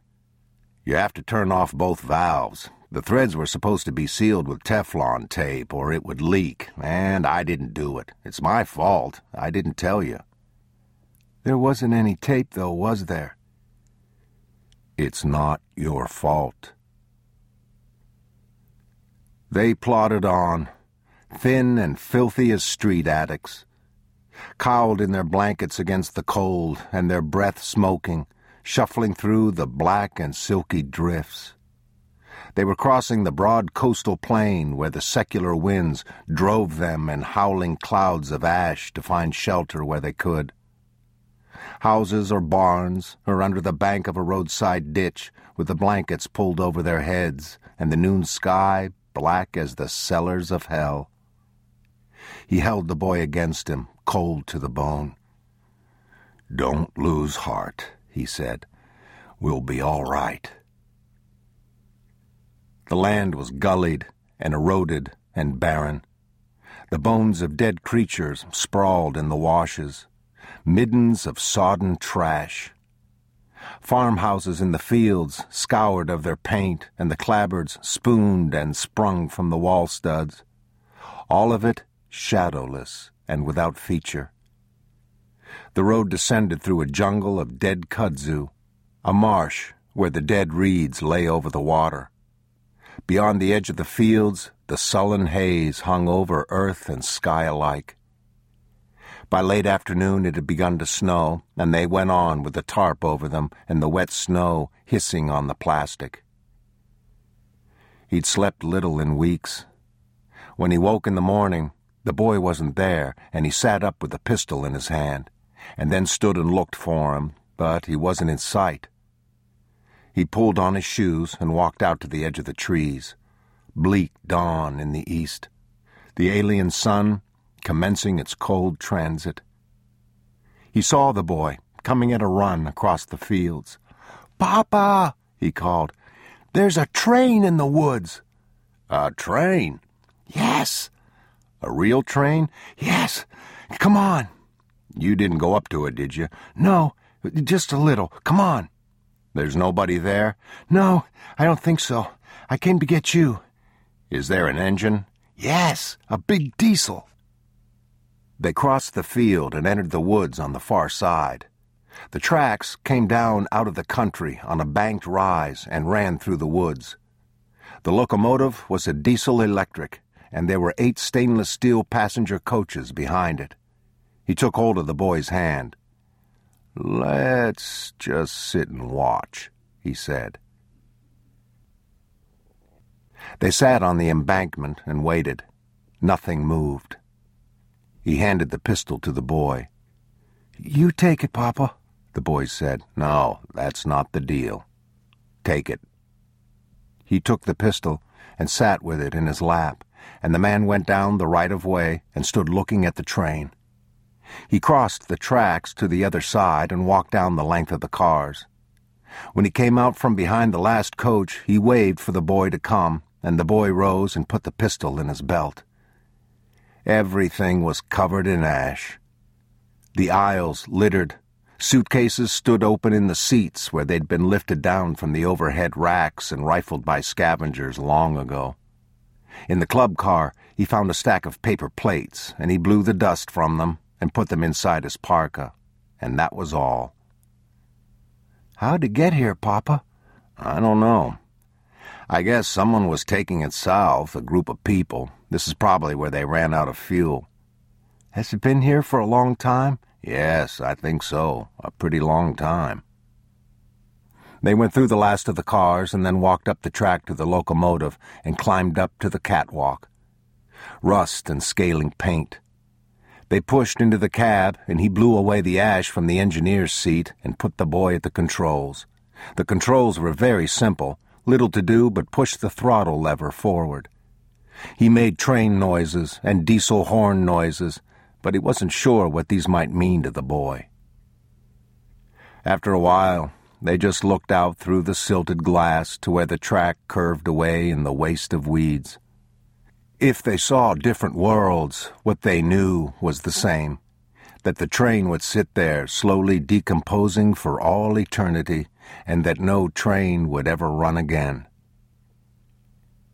You have to turn off both valves. The threads were supposed to be sealed with Teflon tape or it would leak, and I didn't do it. It's my fault. I didn't tell you. There wasn't any tape, though, was there? It's not your fault. They plodded on, thin and filthy as street addicts, cowled in their blankets against the cold and their breath smoking, shuffling through the black and silky drifts. They were crossing the broad coastal plain where the secular winds drove them in howling clouds of ash to find shelter where they could. Houses or barns, or under the bank of a roadside ditch with the blankets pulled over their heads and the noon sky black as the cellars of hell. He held the boy against him, cold to the bone. Don't lose heart, he said. We'll be all right. The land was gullied and eroded and barren. The bones of dead creatures sprawled in the washes, middens of sodden trash. Farmhouses in the fields, scoured of their paint, and the clapboards spooned and sprung from the wall studs. All of it shadowless and without feature. The road descended through a jungle of dead kudzu, a marsh where the dead reeds lay over the water. Beyond the edge of the fields, the sullen haze hung over earth and sky alike. By late afternoon it had begun to snow, and they went on with the tarp over them and the wet snow hissing on the plastic. He'd slept little in weeks. When he woke in the morning, the boy wasn't there, and he sat up with the pistol in his hand, and then stood and looked for him, but he wasn't in sight. He pulled on his shoes and walked out to the edge of the trees. Bleak dawn in the east. The alien sun commencing its cold transit. He saw the boy coming at a run across the fields. Papa, he called, there's a train in the woods. A train? Yes. A real train? Yes. Come on. You didn't go up to it, did you? No, just a little. Come on. There's nobody there? No, I don't think so. I came to get you. Is there an engine? Yes, a big diesel. They crossed the field and entered the woods on the far side. The tracks came down out of the country on a banked rise and ran through the woods. The locomotive was a diesel electric, and there were eight stainless steel passenger coaches behind it. He took hold of the boy's hand. Let's just sit and watch, he said. They sat on the embankment and waited. Nothing moved. He handed the pistol to the boy. You take it, Papa, the boy said. No, that's not the deal. Take it. He took the pistol and sat with it in his lap, and the man went down the right of way and stood looking at the train. He crossed the tracks to the other side and walked down the length of the cars. When he came out from behind the last coach, he waved for the boy to come, and the boy rose and put the pistol in his belt. Everything was covered in ash. The aisles littered. Suitcases stood open in the seats where they'd been lifted down from the overhead racks and rifled by scavengers long ago. In the club car, he found a stack of paper plates, and he blew the dust from them and put them inside his parka, and that was all. How'd it get here, Papa? I don't know. I guess someone was taking it south, a group of people. This is probably where they ran out of fuel. Has it been here for a long time? Yes, I think so. A pretty long time. They went through the last of the cars and then walked up the track to the locomotive and climbed up to the catwalk. Rust and scaling paint. They pushed into the cab, and he blew away the ash from the engineer's seat and put the boy at the controls. The controls were very simple little to do but push the throttle lever forward. He made train noises and diesel horn noises, but he wasn't sure what these might mean to the boy. After a while, they just looked out through the silted glass to where the track curved away in the waste of weeds. If they saw different worlds, what they knew was the same that the train would sit there slowly decomposing for all eternity and that no train would ever run again.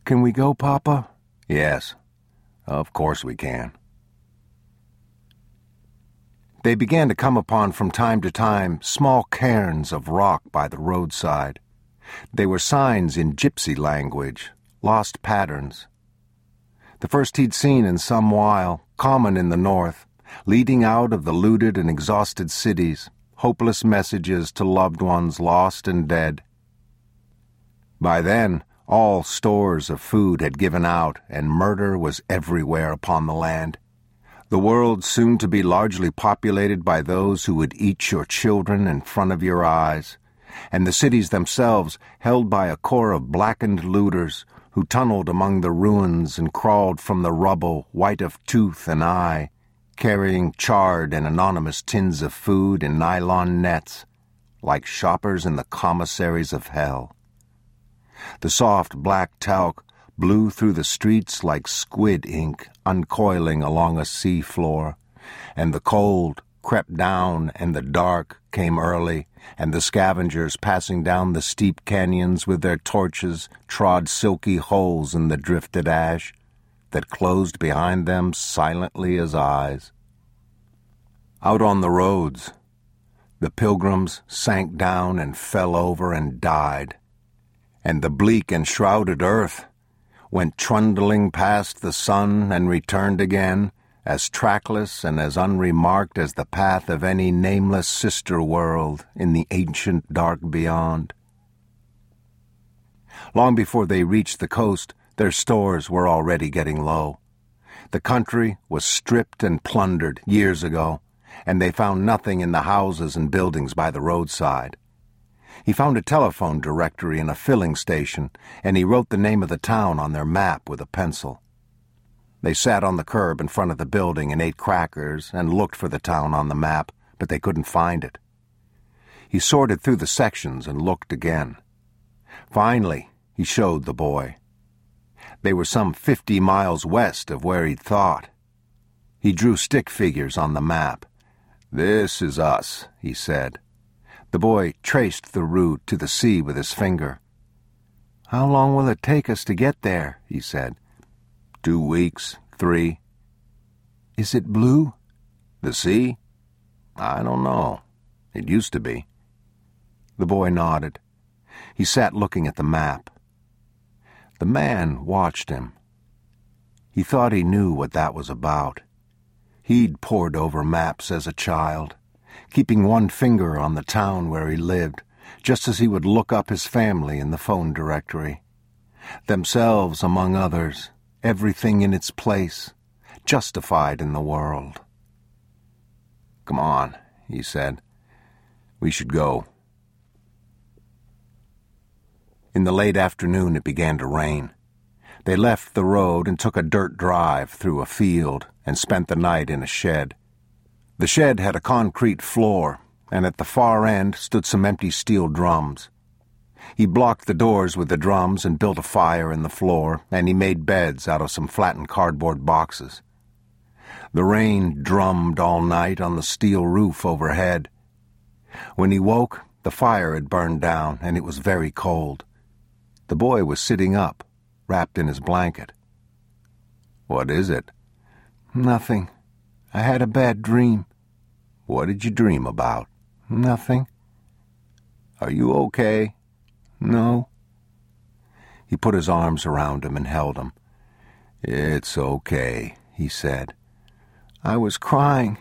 Can we go, Papa? Yes, of course we can. They began to come upon from time to time small cairns of rock by the roadside. They were signs in gypsy language, lost patterns. The first he'd seen in some while, common in the north, leading out of the looted and exhausted cities, hopeless messages to loved ones lost and dead. By then, all stores of food had given out, and murder was everywhere upon the land. The world soon to be largely populated by those who would eat your children in front of your eyes, and the cities themselves held by a corps of blackened looters who tunneled among the ruins and crawled from the rubble, white of tooth and eye, carrying charred and anonymous tins of food in nylon nets, like shoppers in the commissaries of hell. The soft black talc blew through the streets like squid ink uncoiling along a sea floor, and the cold crept down and the dark came early, and the scavengers passing down the steep canyons with their torches trod silky holes in the drifted ash that closed behind them silently as eyes. Out on the roads, the pilgrims sank down and fell over and died and the bleak and shrouded earth went trundling past the sun and returned again, as trackless and as unremarked as the path of any nameless sister world in the ancient dark beyond. Long before they reached the coast, their stores were already getting low. The country was stripped and plundered years ago, and they found nothing in the houses and buildings by the roadside. He found a telephone directory in a filling station, and he wrote the name of the town on their map with a pencil. They sat on the curb in front of the building and ate crackers and looked for the town on the map, but they couldn't find it. He sorted through the sections and looked again. Finally, he showed the boy. They were some fifty miles west of where he'd thought. He drew stick figures on the map. This is us, he said. The boy traced the route to the sea with his finger. How long will it take us to get there? he said. Two weeks, three. Is it blue? The sea? I don't know. It used to be. The boy nodded. He sat looking at the map. The man watched him. He thought he knew what that was about. He'd pored over maps as a child keeping one finger on the town where he lived, just as he would look up his family in the phone directory. Themselves among others, everything in its place, justified in the world. Come on, he said. We should go. In the late afternoon, it began to rain. They left the road and took a dirt drive through a field and spent the night in a shed. The shed had a concrete floor, and at the far end stood some empty steel drums. He blocked the doors with the drums and built a fire in the floor, and he made beds out of some flattened cardboard boxes. The rain drummed all night on the steel roof overhead. When he woke, the fire had burned down, and it was very cold. The boy was sitting up, wrapped in his blanket. What is it? Nothing, I had a bad dream. What did you dream about? Nothing. Are you okay? No. He put his arms around him and held him. It's okay, he said. I was crying,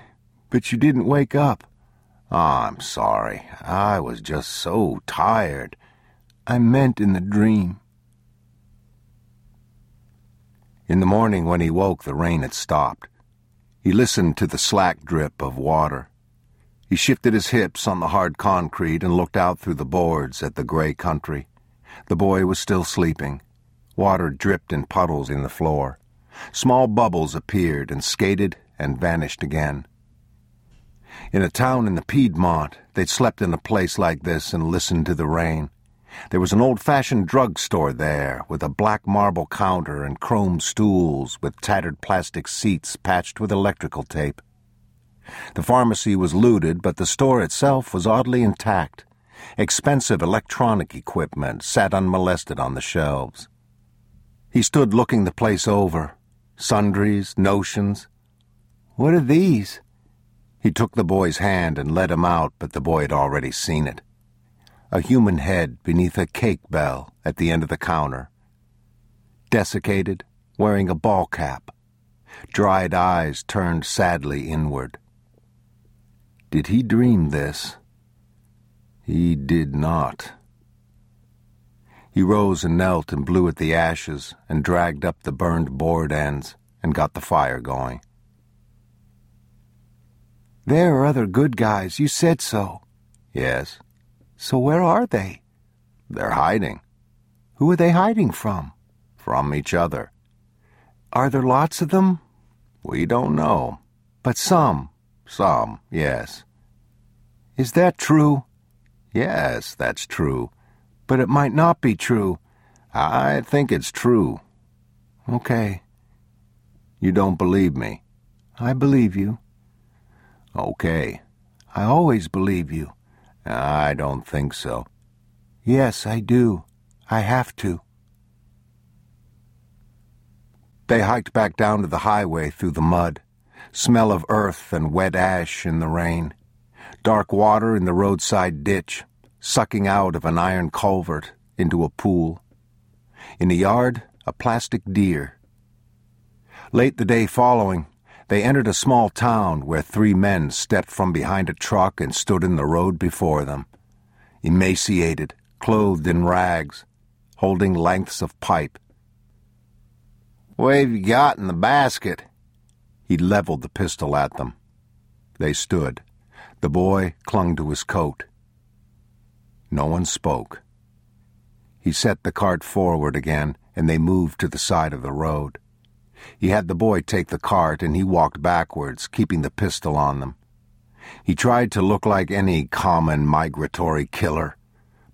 but you didn't wake up. Oh, I'm sorry. I was just so tired. I meant in the dream. In the morning when he woke, the rain had stopped. He listened to the slack drip of water. He shifted his hips on the hard concrete and looked out through the boards at the gray country. The boy was still sleeping. Water dripped in puddles in the floor. Small bubbles appeared and skated and vanished again. In a town in the Piedmont, they'd slept in a place like this and listened to the rain. There was an old-fashioned drugstore there, with a black marble counter and chrome stools with tattered plastic seats patched with electrical tape. The pharmacy was looted, but the store itself was oddly intact. Expensive electronic equipment sat unmolested on the shelves. He stood looking the place over. Sundries, notions. What are these? He took the boy's hand and led him out, but the boy had already seen it. A human head beneath a cake bell at the end of the counter. Desiccated, wearing a ball cap. Dried eyes turned sadly inward. Did he dream this? He did not. He rose and knelt and blew at the ashes and dragged up the burned board ends and got the fire going. There are other good guys. You said so. Yes. So where are they? They're hiding. Who are they hiding from? From each other. Are there lots of them? We don't know. But some. Some, yes. Is that true? Yes, that's true. But it might not be true. I think it's true. Okay. You don't believe me? I believe you. Okay. I always believe you. I don't think so. Yes, I do. I have to. They hiked back down to the highway through the mud. Smell of earth and wet ash in the rain. Dark water in the roadside ditch, sucking out of an iron culvert into a pool. In the yard, a plastic deer. Late the day following, they entered a small town where three men stepped from behind a truck and stood in the road before them, emaciated, clothed in rags, holding lengths of pipe. What have you got in the basket? He leveled the pistol at them. They stood. The boy clung to his coat. No one spoke. He set the cart forward again, and they moved to the side of the road. He had the boy take the cart and he walked backwards, keeping the pistol on them. He tried to look like any common migratory killer,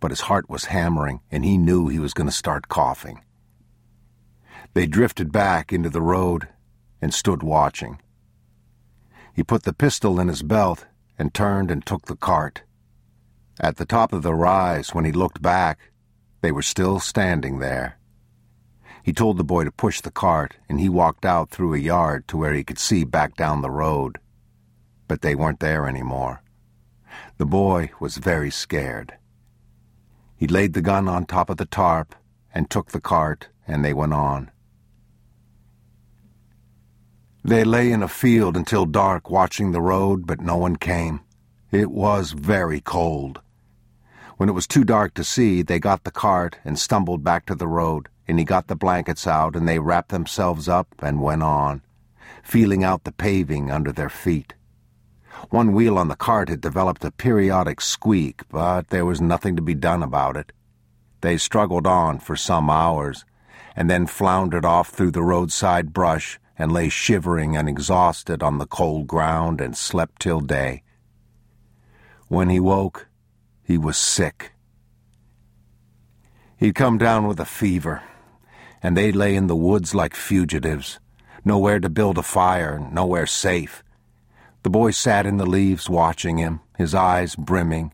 but his heart was hammering and he knew he was going to start coughing. They drifted back into the road and stood watching. He put the pistol in his belt and turned and took the cart. At the top of the rise, when he looked back, they were still standing there. He told the boy to push the cart, and he walked out through a yard to where he could see back down the road. But they weren't there anymore. The boy was very scared. He laid the gun on top of the tarp and took the cart, and they went on. They lay in a field until dark watching the road, but no one came. It was very cold. When it was too dark to see, they got the cart and stumbled back to the road and he got the blankets out, and they wrapped themselves up and went on, feeling out the paving under their feet. One wheel on the cart had developed a periodic squeak, but there was nothing to be done about it. They struggled on for some hours, and then floundered off through the roadside brush and lay shivering and exhausted on the cold ground and slept till day. When he woke, he was sick. He'd come down with a fever and they lay in the woods like fugitives, nowhere to build a fire, nowhere safe. The boy sat in the leaves watching him, his eyes brimming.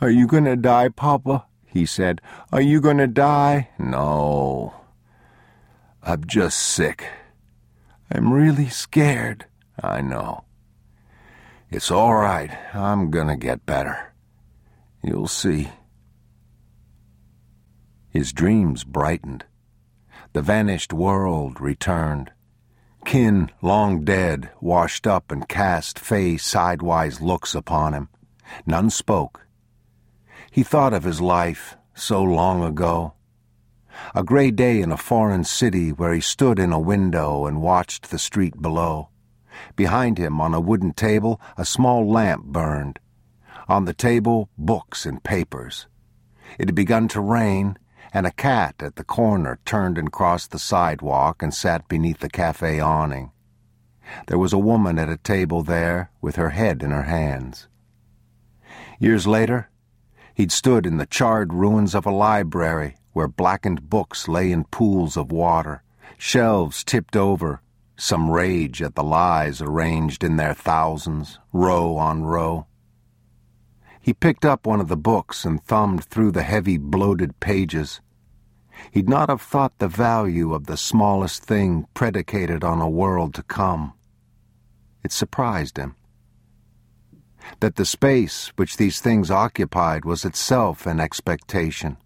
Are you going to die, Papa? he said. Are you going to die? No. I'm just sick. I'm really scared. I know. It's all right. I'm going to get better. You'll see. His dreams brightened. The vanished world returned. Kin long dead washed up and cast fey sidewise looks upon him. None spoke. He thought of his life so long ago. A gray day in a foreign city where he stood in a window and watched the street below. Behind him, on a wooden table, a small lamp burned. On the table, books and papers. It had begun to rain, and a cat at the corner turned and crossed the sidewalk and sat beneath the cafe awning. There was a woman at a table there with her head in her hands. Years later, he'd stood in the charred ruins of a library where blackened books lay in pools of water, shelves tipped over, some rage at the lies arranged in their thousands, row on row. He picked up one of the books and thumbed through the heavy, bloated pages. He'd not have thought the value of the smallest thing predicated on a world to come. It surprised him. that the space which these things occupied was itself an expectation.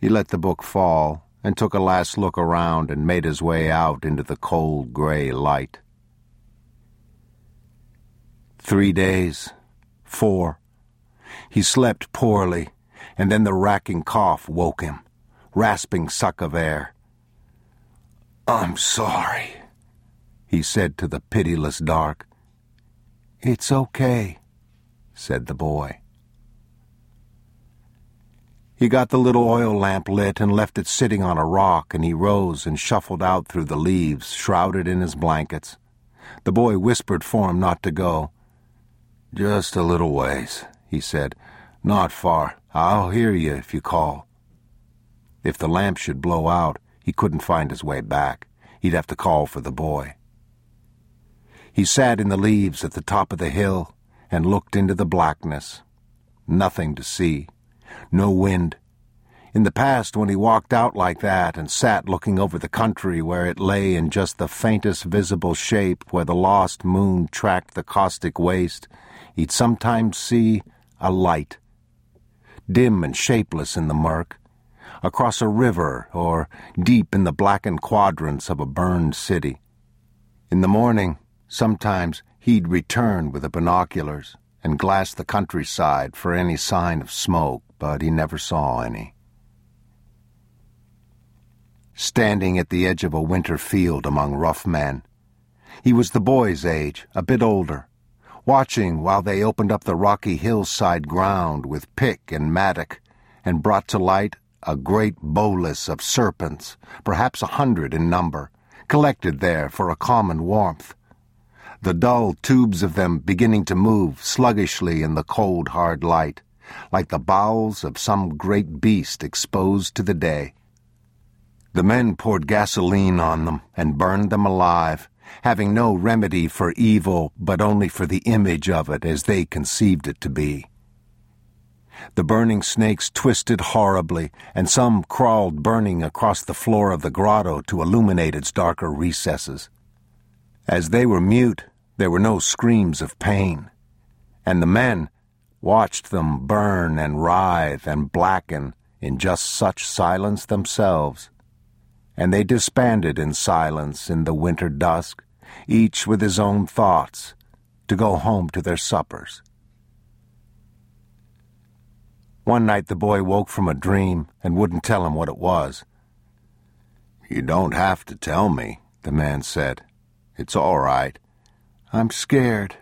He let the book fall and took a last look around and made his way out into the cold gray light. Three days, four. He slept poorly, and then the racking cough woke him, rasping suck of air. I'm sorry, he said to the pitiless dark. It's okay, said the boy. He got the little oil lamp lit and left it sitting on a rock, and he rose and shuffled out through the leaves, shrouded in his blankets. The boy whispered for him not to go. Just a little ways, he said. Not far. I'll hear you if you call. If the lamp should blow out, he couldn't find his way back. He'd have to call for the boy. He sat in the leaves at the top of the hill and looked into the blackness. Nothing to see no wind. In the past, when he walked out like that and sat looking over the country where it lay in just the faintest visible shape where the lost moon tracked the caustic waste, he'd sometimes see a light, dim and shapeless in the murk, across a river or deep in the blackened quadrants of a burned city. In the morning, sometimes he'd return with the binoculars and glass the countryside for any sign of smoke but he never saw any. Standing at the edge of a winter field among rough men, he was the boy's age, a bit older, watching while they opened up the rocky hillside ground with pick and mattock and brought to light a great bolus of serpents, perhaps a hundred in number, collected there for a common warmth. The dull tubes of them beginning to move sluggishly in the cold, hard light like the bowels of some great beast exposed to the day. The men poured gasoline on them and burned them alive, having no remedy for evil but only for the image of it as they conceived it to be. The burning snakes twisted horribly, and some crawled burning across the floor of the grotto to illuminate its darker recesses. As they were mute, there were no screams of pain, and the men, watched them burn and writhe and blacken in just such silence themselves. And they disbanded in silence in the winter dusk, each with his own thoughts, to go home to their suppers. One night the boy woke from a dream and wouldn't tell him what it was. You don't have to tell me, the man said. It's all right. I'm scared.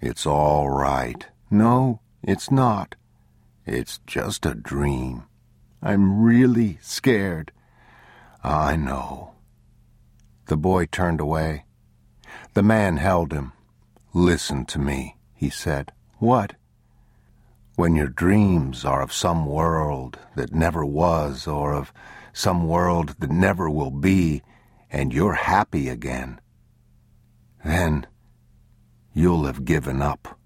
It's all right. No, it's not. It's just a dream. I'm really scared. I know. The boy turned away. The man held him. Listen to me, he said. What? When your dreams are of some world that never was, or of some world that never will be, and you're happy again, then you'll have given up.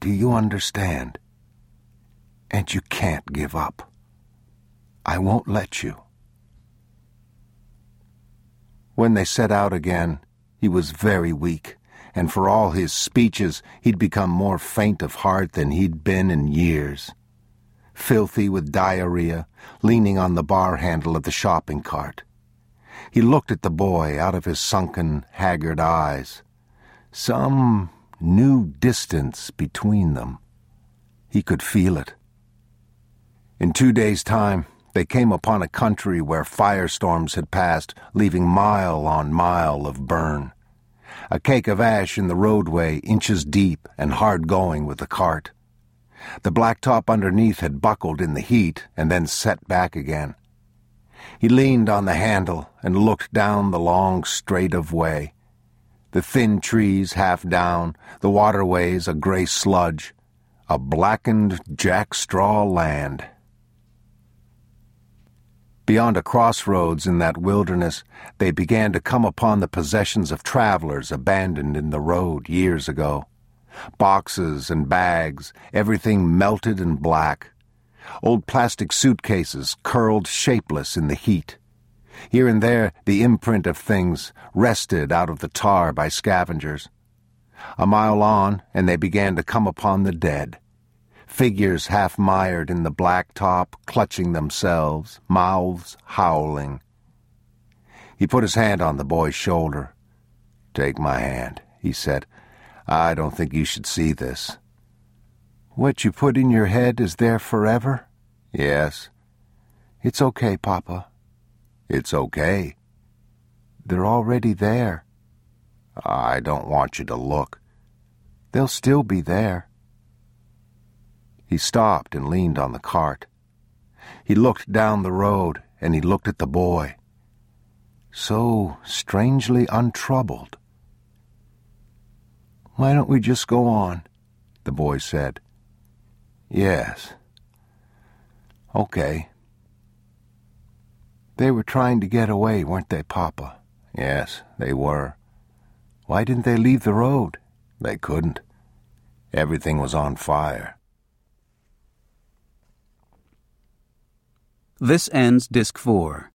Do you understand? And you can't give up. I won't let you. When they set out again, he was very weak, and for all his speeches, he'd become more faint of heart than he'd been in years. Filthy with diarrhea, leaning on the bar handle of the shopping cart. He looked at the boy out of his sunken, haggard eyes. Some new distance between them. He could feel it. In two days' time, they came upon a country where firestorms had passed, leaving mile on mile of burn. A cake of ash in the roadway, inches deep and hard going with the cart. The blacktop underneath had buckled in the heat and then set back again. He leaned on the handle and looked down the long straight of way the thin trees half down, the waterways a gray sludge, a blackened jackstraw land. Beyond a crossroads in that wilderness, they began to come upon the possessions of travelers abandoned in the road years ago. Boxes and bags, everything melted and black. Old plastic suitcases curled shapeless in the heat. Here and there, the imprint of things wrested out of the tar by scavengers. A mile on, and they began to come upon the dead. Figures half mired in the black top, clutching themselves, mouths howling. He put his hand on the boy's shoulder. Take my hand, he said. I don't think you should see this. What you put in your head is there forever? Yes. It's okay, Papa. It's okay. They're already there. I don't want you to look. They'll still be there. He stopped and leaned on the cart. He looked down the road and he looked at the boy. So strangely untroubled. Why don't we just go on? The boy said. Yes. Okay. They were trying to get away, weren't they, Papa? Yes, they were. Why didn't they leave the road? They couldn't. Everything was on fire. This ends Disc 4.